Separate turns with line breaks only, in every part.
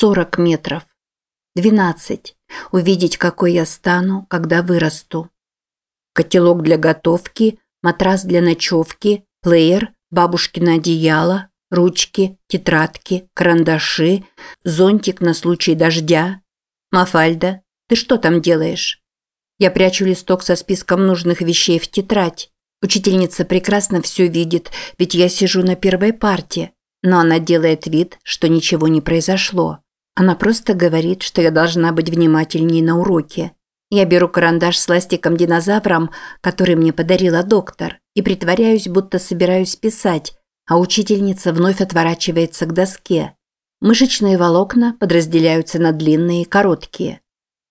40 метров. 12. Увидеть, какой я стану, когда вырасту. Котелок для готовки, матрас для ночевки, плеер, бабушкино одеяло, ручки, тетрадки, карандаши, зонтик на случай дождя. Мафальда, ты что там делаешь? Я прячу листок со списком нужных вещей в тетрадь. Учительница прекрасно все видит, ведь я сижу на первой парте. Но она делает вид, что ничего не произошло. Она просто говорит, что я должна быть внимательнее на уроке. Я беру карандаш с ластиком-динозавром, который мне подарила доктор, и притворяюсь, будто собираюсь писать, а учительница вновь отворачивается к доске. Мышечные волокна подразделяются на длинные и короткие.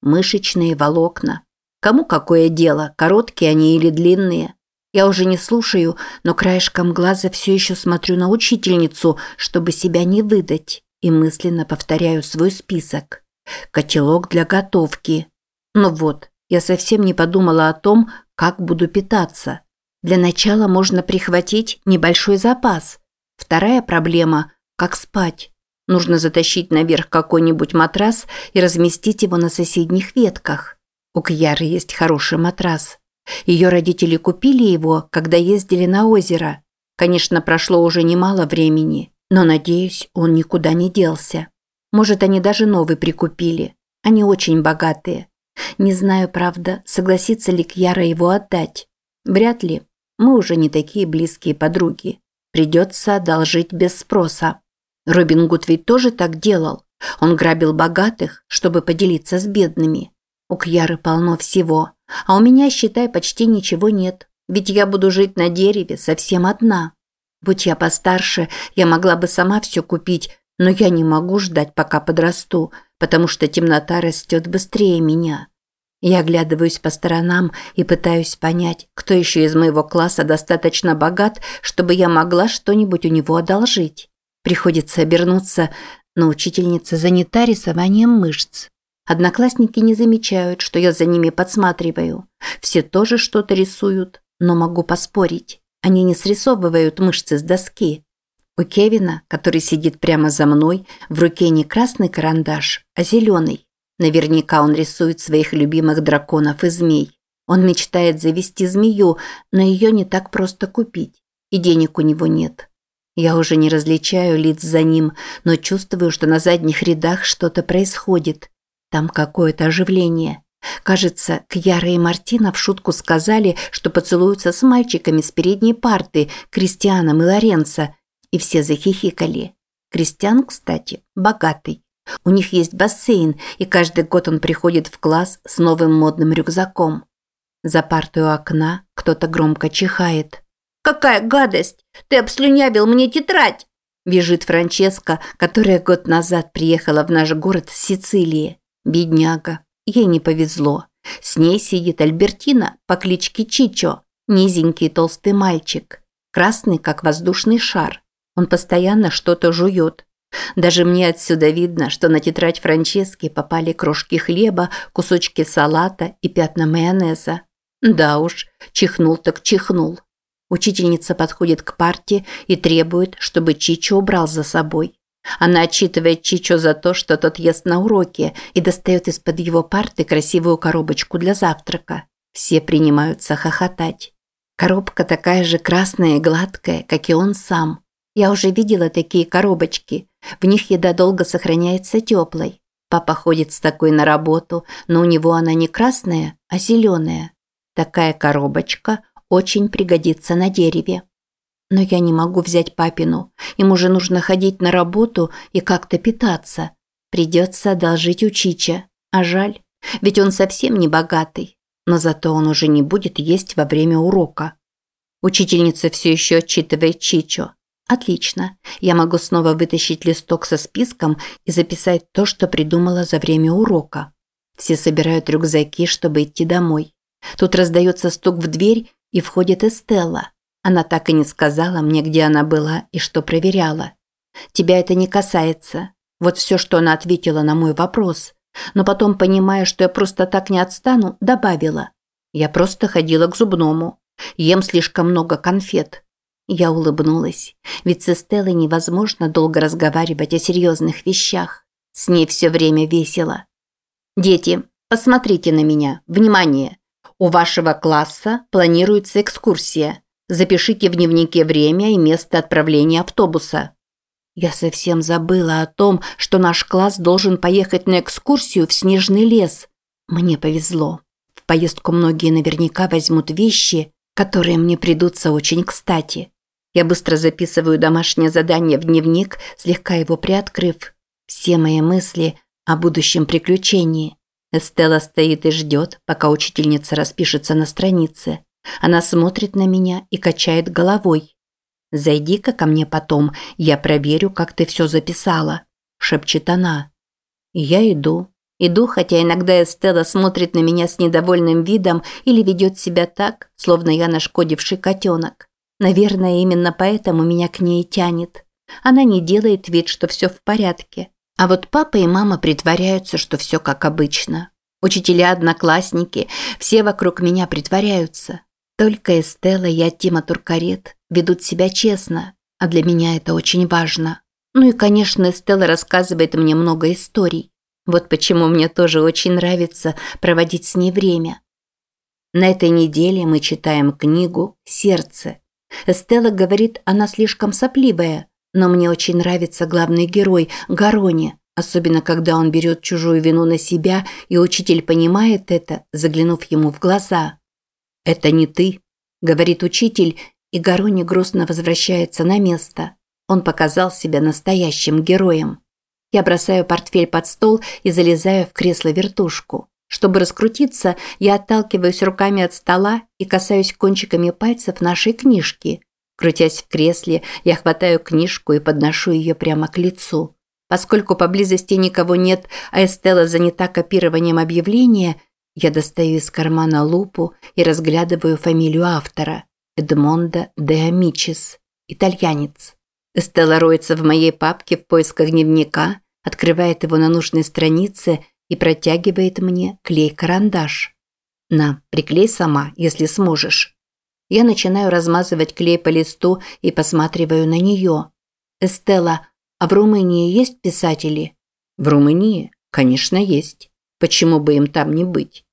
Мышечные волокна. Кому какое дело, короткие они или длинные? Я уже не слушаю, но краешком глаза все еще смотрю на учительницу, чтобы себя не выдать, и мысленно повторяю свой список. Котелок для готовки. Ну вот, я совсем не подумала о том, как буду питаться. Для начала можно прихватить небольшой запас. Вторая проблема – как спать. Нужно затащить наверх какой-нибудь матрас и разместить его на соседних ветках. У Кьяры есть хороший матрас. Ее родители купили его, когда ездили на озеро. Конечно, прошло уже немало времени, но, надеюсь, он никуда не делся. Может, они даже новый прикупили. Они очень богатые. Не знаю, правда, согласится ли Кьяра его отдать. Вряд ли. Мы уже не такие близкие подруги. Придется одолжить без спроса. Робин Гуд ведь тоже так делал. Он грабил богатых, чтобы поделиться с бедными. У Кьяры полно всего. А у меня, считай, почти ничего нет. Ведь я буду жить на дереве совсем одна. Будь я постарше, я могла бы сама все купить, но я не могу ждать, пока подрасту, потому что темнота растет быстрее меня. Я оглядываюсь по сторонам и пытаюсь понять, кто еще из моего класса достаточно богат, чтобы я могла что-нибудь у него одолжить. Приходится обернуться, но учительница занята рисованием мышц. Одноклассники не замечают, что я за ними подсматриваю. Все тоже что-то рисуют, но могу поспорить. Они не срисовывают мышцы с доски. У Кевина, который сидит прямо за мной, в руке не красный карандаш, а зеленый. Наверняка он рисует своих любимых драконов и змей. Он мечтает завести змею, но ее не так просто купить. И денег у него нет. Я уже не различаю лиц за ним, но чувствую, что на задних рядах что-то происходит. Там какое-то оживление. Кажется, Кьяра и Мартина в шутку сказали, что поцелуются с мальчиками с передней парты, Кристианом и Лоренцо, и все захихикали. Кристиан, кстати, богатый. У них есть бассейн, и каждый год он приходит в класс с новым модным рюкзаком. За партой у окна кто-то громко чихает. «Какая гадость! Ты обслюнявил мне тетрадь!» Бежит Франческа, которая год назад приехала в наш город с Сицилии. Бедняга. Ей не повезло. С ней сидит Альбертина по кличке Чичо, низенький толстый мальчик, красный, как воздушный шар. Он постоянно что-то жует. Даже мне отсюда видно, что на тетрадь Франчески попали крошки хлеба, кусочки салата и пятна майонеза. Да уж, чихнул так чихнул. Учительница подходит к парте и требует, чтобы Чичо убрал за собой. Она отчитывает Чичо за то, что тот ест на уроке и достает из-под его парты красивую коробочку для завтрака. Все принимаются хохотать. Коробка такая же красная и гладкая, как и он сам. Я уже видела такие коробочки. В них еда долго сохраняется теплой. Папа ходит с такой на работу, но у него она не красная, а зеленая. Такая коробочка очень пригодится на дереве. Но я не могу взять папину. Ему же нужно ходить на работу и как-то питаться. Придется одолжить у Чича. А жаль, ведь он совсем не богатый. Но зато он уже не будет есть во время урока. Учительница все еще отчитывает Чичо. Отлично. Я могу снова вытащить листок со списком и записать то, что придумала за время урока. Все собирают рюкзаки, чтобы идти домой. Тут раздается стук в дверь, и входит Эстелла. Она так и не сказала мне, где она была и что проверяла. Тебя это не касается. Вот все, что она ответила на мой вопрос. Но потом, понимая, что я просто так не отстану, добавила. Я просто ходила к зубному. Ем слишком много конфет. Я улыбнулась, ведь с Эстеллой невозможно долго разговаривать о серьезных вещах. С ней все время весело. Дети, посмотрите на меня. Внимание! У вашего класса планируется экскурсия. Запишите в дневнике время и место отправления автобуса. Я совсем забыла о том, что наш класс должен поехать на экскурсию в снежный лес. Мне повезло. В поездку многие наверняка возьмут вещи, которые мне придутся очень кстати. Я быстро записываю домашнее задание в дневник, слегка его приоткрыв. Все мои мысли о будущем приключении. Эстелла стоит и ждет, пока учительница распишется на странице. Она смотрит на меня и качает головой. «Зайди-ка ко мне потом, я проверю, как ты все записала», – шепчет она. Я иду. Иду, хотя иногда Эстелла смотрит на меня с недовольным видом или ведет себя так, словно я нашкодивший котенок. Наверное, именно поэтому меня к ней тянет. Она не делает вид, что все в порядке. А вот папа и мама притворяются, что все как обычно. Учителя, одноклассники, все вокруг меня притворяются. Только Эстелла и Аттима Туркарет ведут себя честно, а для меня это очень важно. Ну и, конечно, Эстелла рассказывает мне много историй. Вот почему мне тоже очень нравится проводить с ней время. На этой неделе мы читаем книгу «Сердце». Эстелла говорит, она слишком сопливая, но мне очень нравится главный герой Гарони, особенно когда он берет чужую вину на себя, и учитель понимает это, заглянув ему в глаза. «Это не ты», – говорит учитель, и Гарони грустно возвращается на место. Он показал себя настоящим героем. Я бросаю портфель под стол и залезаю в кресло-вертушку. Чтобы раскрутиться, я отталкиваюсь руками от стола и касаюсь кончиками пальцев нашей книжки. Крутясь в кресле, я хватаю книжку и подношу ее прямо к лицу. Поскольку поблизости никого нет, а Эстелла занята копированием объявления, я достаю из кармана лупу и разглядываю фамилию автора – Эдмондо де Амичис, итальянец. Эстелла роется в моей папке в поисках дневника, открывает его на нужной странице и протягивает мне клей-карандаш. «На, приклей сама, если сможешь». Я начинаю размазывать клей по листу и посматриваю на нее. «Эстелла, а в Румынии есть писатели?» «В Румынии? Конечно, есть. Почему бы им там не быть?»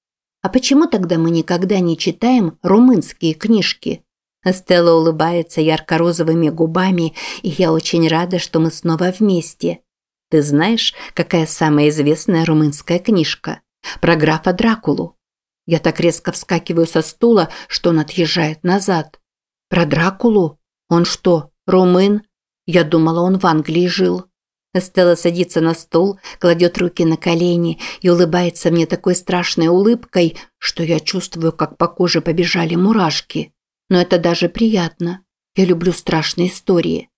А почему тогда мы никогда не читаем румынские книжки? Стелла улыбается ярко-розовыми губами, и я очень рада, что мы снова вместе. Ты знаешь, какая самая известная румынская книжка? Про графа Дракулу. Я так резко вскакиваю со стула, что он отъезжает назад. Про Дракулу? Он что, румын? Я думала, он в Англии жил. Стелла садится на стул, кладет руки на колени и улыбается мне такой страшной улыбкой, что я чувствую, как по коже побежали мурашки. Но это даже приятно. Я люблю страшные истории.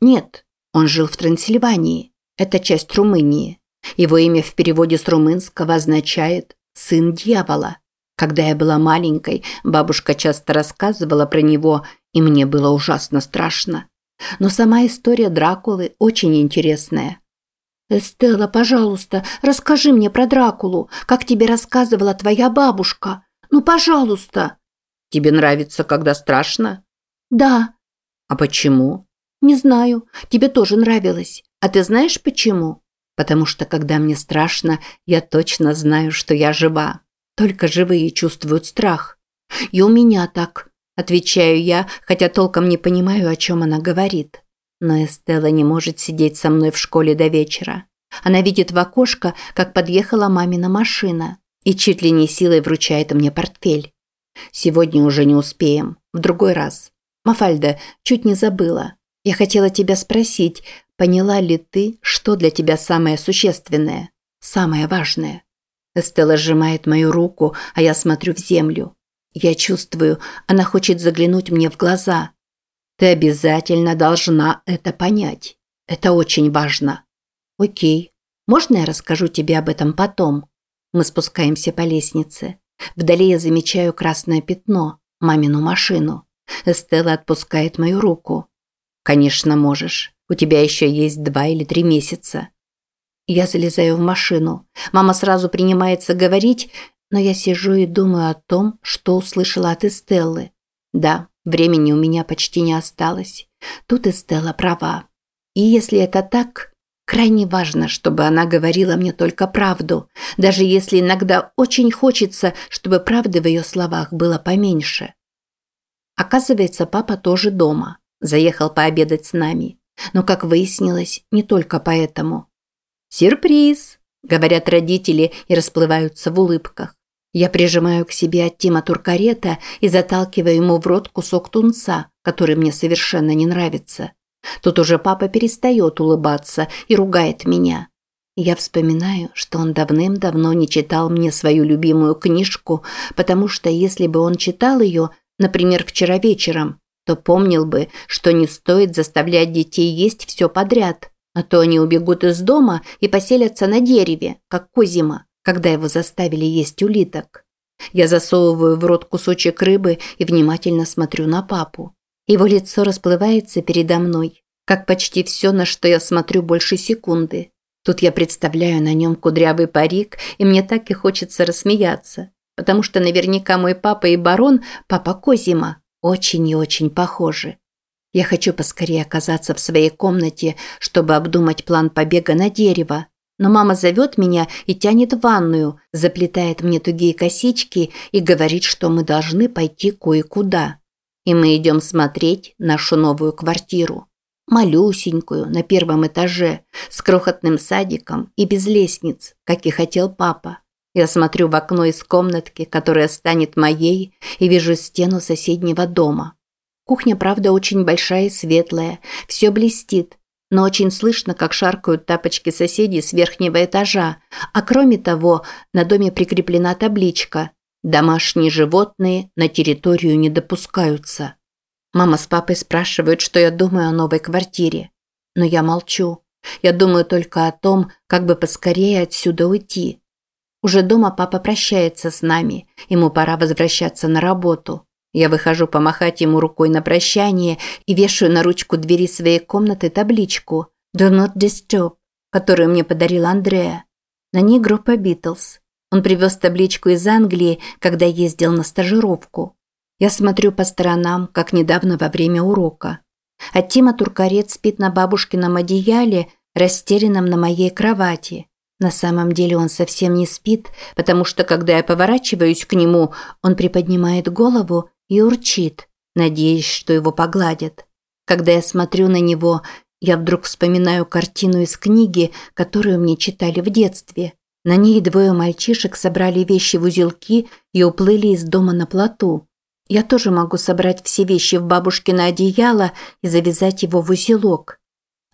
Нет, он жил в Трансильвании. Это часть Румынии. Его имя в переводе с румынского означает «сын дьявола». Когда я была маленькой, бабушка часто рассказывала про него, и мне было ужасно страшно. Но сама история Дракулы очень интересная. «Эстелла, пожалуйста, расскажи мне про Дракулу, как тебе рассказывала твоя бабушка. Ну, пожалуйста!» «Тебе нравится, когда страшно?» «Да». «А почему?» «Не знаю. Тебе тоже нравилось. А ты знаешь почему?» «Потому что, когда мне страшно, я точно знаю, что я жива. Только живые чувствуют страх. И у меня так. Отвечаю я, хотя толком не понимаю, о чем она говорит. Но Эстелла не может сидеть со мной в школе до вечера. Она видит в окошко, как подъехала мамина машина и чуть ли не силой вручает мне портфель. Сегодня уже не успеем. В другой раз. Мафальда, чуть не забыла. Я хотела тебя спросить, поняла ли ты, что для тебя самое существенное, самое важное? Эстелла сжимает мою руку, а я смотрю в землю. Я чувствую, она хочет заглянуть мне в глаза. Ты обязательно должна это понять. Это очень важно. Окей. Можно я расскажу тебе об этом потом? Мы спускаемся по лестнице. Вдали я замечаю красное пятно, мамину машину. Эстелла отпускает мою руку. Конечно, можешь. У тебя еще есть два или три месяца. Я залезаю в машину. Мама сразу принимается говорить, но я сижу и думаю о том, что услышала от Эстеллы. Да, времени у меня почти не осталось. Тут Эстелла права. И если это так, Крайне важно, чтобы она говорила мне только правду, даже если иногда очень хочется, чтобы правды в ее словах было поменьше. Оказывается, папа тоже дома. Заехал пообедать с нами. Но, как выяснилось, не только поэтому. «Сюрприз!» – говорят родители и расплываются в улыбках. Я прижимаю к себе от Тима Туркарета и заталкиваю ему в рот кусок тунца, который мне совершенно не нравится. Тут уже папа перестает улыбаться и ругает меня. Я вспоминаю, что он давным-давно не читал мне свою любимую книжку, потому что если бы он читал ее, например, вчера вечером, то помнил бы, что не стоит заставлять детей есть все подряд, а то они убегут из дома и поселятся на дереве, как Козима, когда его заставили есть улиток. Я засовываю в рот кусочек рыбы и внимательно смотрю на папу. Его лицо расплывается передо мной, как почти все, на что я смотрю больше секунды. Тут я представляю на нем кудрявый парик, и мне так и хочется рассмеяться, потому что наверняка мой папа и барон, папа Козима, очень и очень похожи. Я хочу поскорее оказаться в своей комнате, чтобы обдумать план побега на дерево. Но мама зовет меня и тянет в ванную, заплетает мне тугие косички и говорит, что мы должны пойти кое-куда. И мы идем смотреть нашу новую квартиру. Малюсенькую, на первом этаже, с крохотным садиком и без лестниц, как и хотел папа. Я смотрю в окно из комнатки, которая станет моей, и вижу стену соседнего дома. Кухня, правда, очень большая и светлая, все блестит, но очень слышно, как шаркают тапочки соседей с верхнего этажа, а кроме того, на доме прикреплена табличка «Домашние животные на территорию не допускаются». Мама с папой спрашивают, что я думаю о новой квартире. Но я молчу. Я думаю только о том, как бы поскорее отсюда уйти. Уже дома папа прощается с нами, ему пора возвращаться на работу. Я выхожу помахать ему рукой на прощание и вешаю на ручку двери своей комнаты табличку «Do not disturb», которую мне подарил Андреа. На ней группа Битлз. Он привез табличку из Англии, когда ездил на стажировку. Я смотрю по сторонам, как недавно во время урока. А Тима Туркарет спит на бабушкином одеяле, растерянном на моей кровати. На самом деле он совсем не спит, потому что, когда я поворачиваюсь к нему, он приподнимает голову и урчит, надеясь, что его погладят. Когда я смотрю на него, я вдруг вспоминаю картину из книги, которую мне читали в детстве. На ней двое мальчишек собрали вещи в узелки и уплыли из дома на плоту. Я тоже могу собрать все вещи в бабушкино одеяло и завязать его в узелок.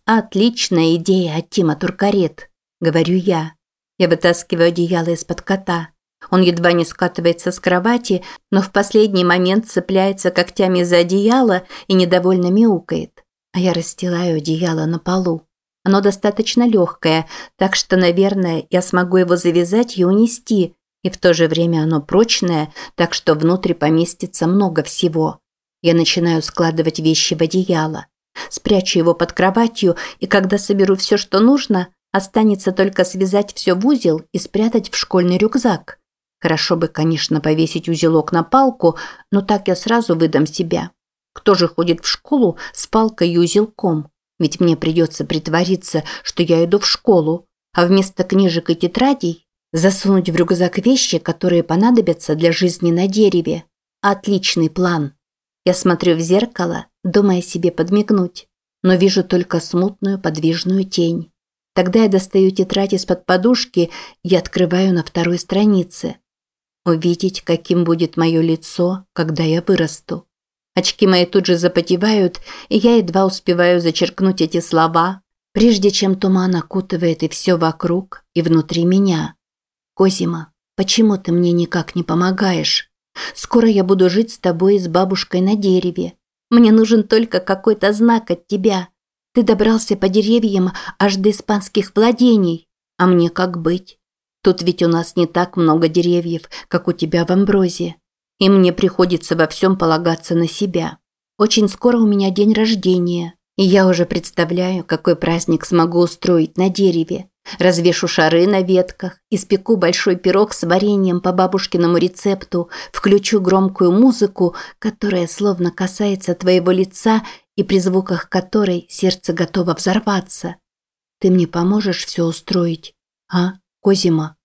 Отличная идея от Тима Туркарет. – говорю я. Я вытаскиваю одеяло из-под кота. Он едва не скатывается с кровати, но в последний момент цепляется когтями за одеяло и недовольно мяукает. А я расстилаю одеяло на полу. Оно достаточно легкое, так что, наверное, я смогу его завязать и унести, и в то же время оно прочное, так что внутри поместится много всего. Я начинаю складывать вещи в одеяло. Спрячу его под кроватью, и когда соберу все, что нужно, Останется только связать все в узел и спрятать в школьный рюкзак. Хорошо бы, конечно, повесить узелок на палку, но так я сразу выдам себя. Кто же ходит в школу с палкой и узелком? Ведь мне придется притвориться, что я иду в школу, а вместо книжек и тетрадей засунуть в рюкзак вещи, которые понадобятся для жизни на дереве. Отличный план. Я смотрю в зеркало, думая себе подмигнуть, но вижу только смутную подвижную тень. Тогда я достаю тетрадь из-под подушки и открываю на второй странице. Увидеть, каким будет мое лицо, когда я вырасту. Очки мои тут же запотевают, и я едва успеваю зачеркнуть эти слова, прежде чем туман окутывает и все вокруг, и внутри меня. Козима, почему ты мне никак не помогаешь? Скоро я буду жить с тобой и с бабушкой на дереве. Мне нужен только какой-то знак от тебя. Ты добрался по деревьям аж до испанских владений. А мне как быть? Тут ведь у нас не так много деревьев, как у тебя в Амброзе. И мне приходится во всем полагаться на себя. Очень скоро у меня день рождения, и я уже представляю, какой праздник смогу устроить на дереве. Развешу шары на ветках, испеку большой пирог с вареньем по бабушкиному рецепту, включу громкую музыку, которая словно касается твоего лица и при звуках которой сердце готово взорваться. Ты мне поможешь все устроить? А, Козима?»